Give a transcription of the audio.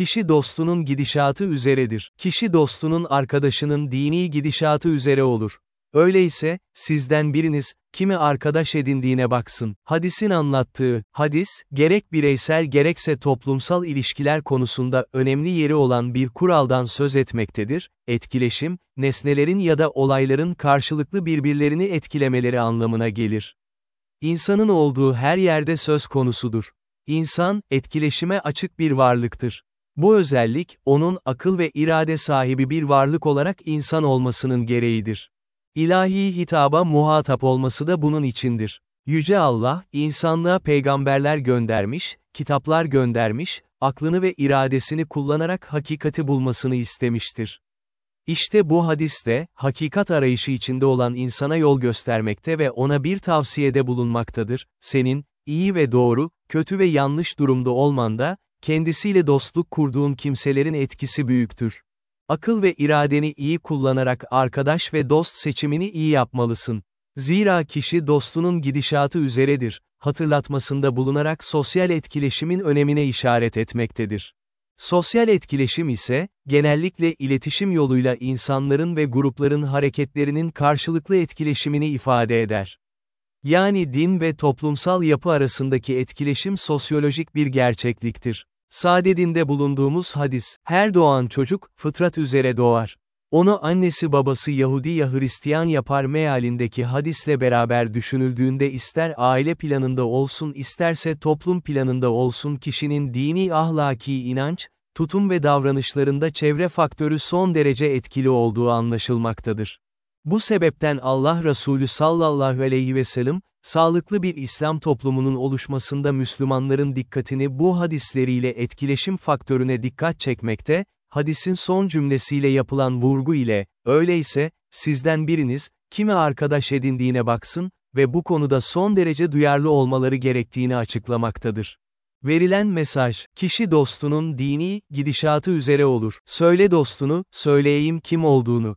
Kişi dostunun gidişatı üzeredir. Kişi dostunun arkadaşının dini gidişatı üzere olur. Öyleyse, sizden biriniz, kimi arkadaş edindiğine baksın. Hadisin anlattığı, hadis, gerek bireysel gerekse toplumsal ilişkiler konusunda önemli yeri olan bir kuraldan söz etmektedir, etkileşim, nesnelerin ya da olayların karşılıklı birbirlerini etkilemeleri anlamına gelir. İnsanın olduğu her yerde söz konusudur. İnsan, etkileşime açık bir varlıktır. Bu özellik, onun akıl ve irade sahibi bir varlık olarak insan olmasının gereğidir. İlahi hitaba muhatap olması da bunun içindir. Yüce Allah, insanlığa peygamberler göndermiş, kitaplar göndermiş, aklını ve iradesini kullanarak hakikati bulmasını istemiştir. İşte bu hadiste, hakikat arayışı içinde olan insana yol göstermekte ve ona bir tavsiyede bulunmaktadır, senin, iyi ve doğru, kötü ve yanlış durumda olmanda, kendisiyle dostluk kurduğun kimselerin etkisi büyüktür. Akıl ve iradeni iyi kullanarak arkadaş ve dost seçimini iyi yapmalısın. Zira kişi dostunun gidişatı üzeredir, hatırlatmasında bulunarak sosyal etkileşimin önemine işaret etmektedir. Sosyal etkileşim ise, genellikle iletişim yoluyla insanların ve grupların hareketlerinin karşılıklı etkileşimini ifade eder. Yani din ve toplumsal yapı arasındaki etkileşim sosyolojik bir gerçekliktir. Sadedinde bulunduğumuz hadis, her doğan çocuk, fıtrat üzere doğar. Onu annesi babası Yahudi ya Hristiyan yapar mealindeki hadisle beraber düşünüldüğünde ister aile planında olsun isterse toplum planında olsun kişinin dini ahlaki inanç, tutum ve davranışlarında çevre faktörü son derece etkili olduğu anlaşılmaktadır. Bu sebepten Allah Resulü sallallahu aleyhi ve sellem, sağlıklı bir İslam toplumunun oluşmasında Müslümanların dikkatini bu hadisleriyle etkileşim faktörüne dikkat çekmekte, hadisin son cümlesiyle yapılan vurgu ile, öyleyse, sizden biriniz, kimi arkadaş edindiğine baksın ve bu konuda son derece duyarlı olmaları gerektiğini açıklamaktadır. Verilen mesaj, kişi dostunun dini, gidişatı üzere olur. Söyle dostunu, söyleyeyim kim olduğunu.